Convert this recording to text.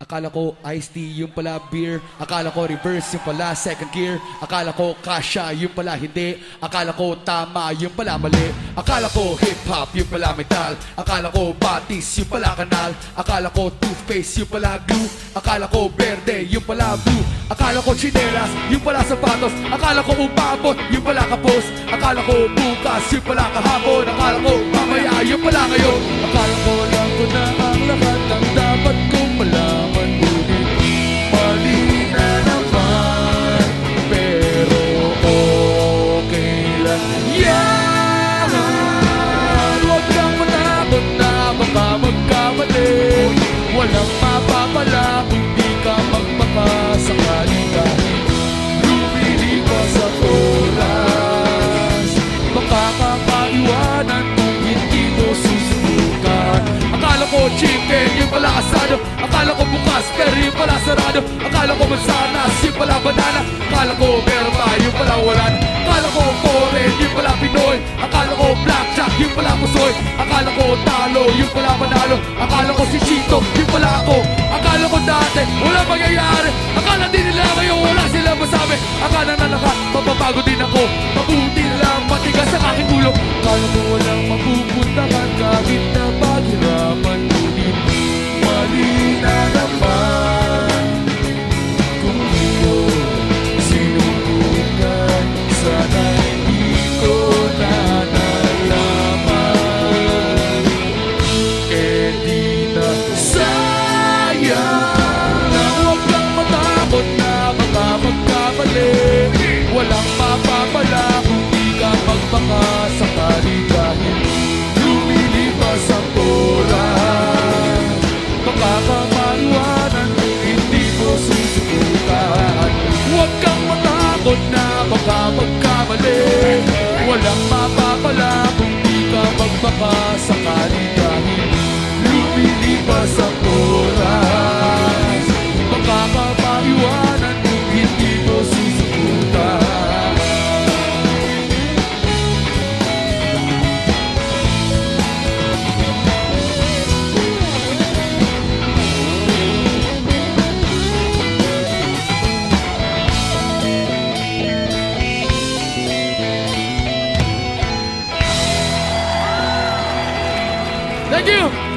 Akala ko iced tea, yung pala beer. Akala ko reverse, yung pala second gear. Akala ko kasha, yung pala hindi. Akala ko tama, yung pala mali. Akala ko hip-hop, yung pala metal. Akala ko batis, yung pala kanal. Akala ko toothpaste, yung pala glue. Akala ko verde, yung pala blue. Akala ko chinelas, yung pala sapatos. Akala ko upabot, yung pala kapos. Akala ko bukas, yung pala kahapon. Akala ko mamaya, Walang mapapala kung di ka magmakasakali kahit lumilipas sa oras. Makakapaiwanan kung hindi mo susubukan. Akala ko chicken, yung pala asado. Akala ko bukas, pero yung pala sarado. Akala ko mansanas, yung pala banana. Akala ko meron pa, yung pala wala. Akala ko foreign, yung pala mapapago din ako. Mabuti lang, matigas ang aking ulo. Akala ko walang mapupuntahan kahit na paghirapan. Ngunit mali na naman. Kung di ko sinubukan, sana hindi ko na nalaman. Eh di na sayang. Walang Thank you!